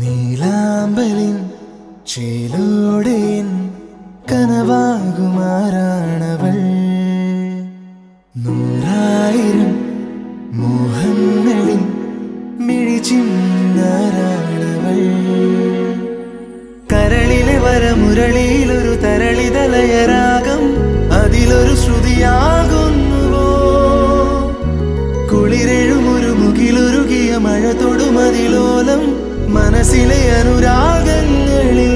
നീലാമ്പലിൻ ചേലോടെ കനവാകുമാരാണവൾ നൂറായിരം മോഹങ്ങളിൽ മിഴിച്ചിന്നാരാണവൾ കരളിലെ വരമുരളിയിലൊരു തരളിതലയരാഗം അതിലൊരു ശ്രുതിയാകുന്നുവോ? കുളിരെഴുമൊരു മുകിലൊരുകിയ മഴ തൊടുമതിലോലം മനസ്സിലെ അനുരാഗങ്ങളിൽ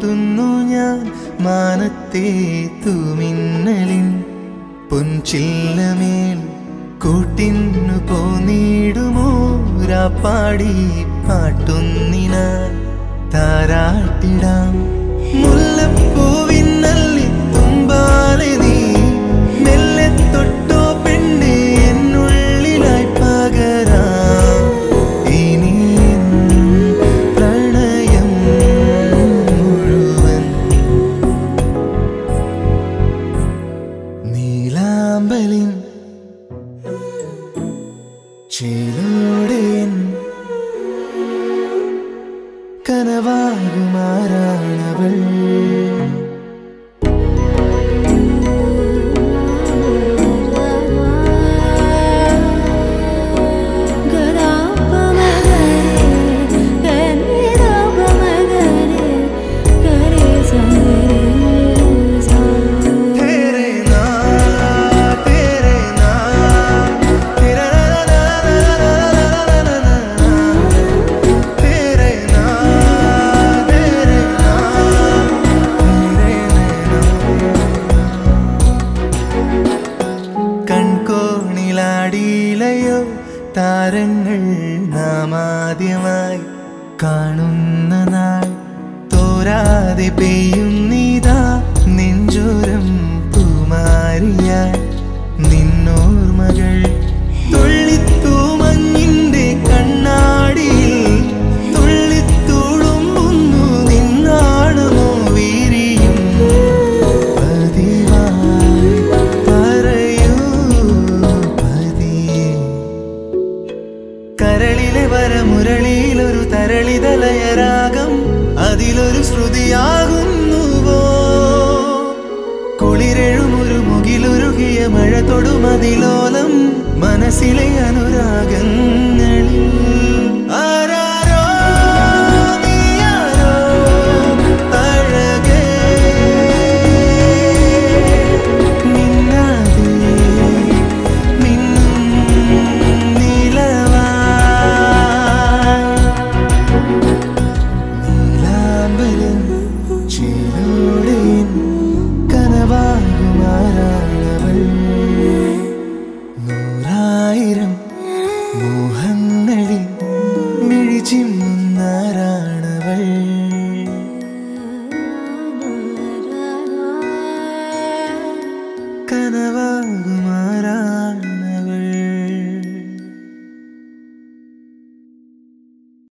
കൂട്ടുന്നു ഞാൻ മാനത്തെ തൂമിന്നലിൻ പൊൻചില്ലമേൽ കൂട്ടിന്നു പോന്നിടുമോ? രാപ്പാടി പാട്ടുന്നിനാൽ താരാട്ടിടാം. മുല്ലപ്പൂവിന്നല്ലി உன்னோடு கனவாகுமா താരങ്ങൾ നാമാദ്യമായി കാണുന്ന നാൾ. തോരാതെ പെയ്യുന്നീതാ മഴ തൊടുമതിലോലം മനസ്സിലെ അനുരാഗങ്ങളിൽ Never.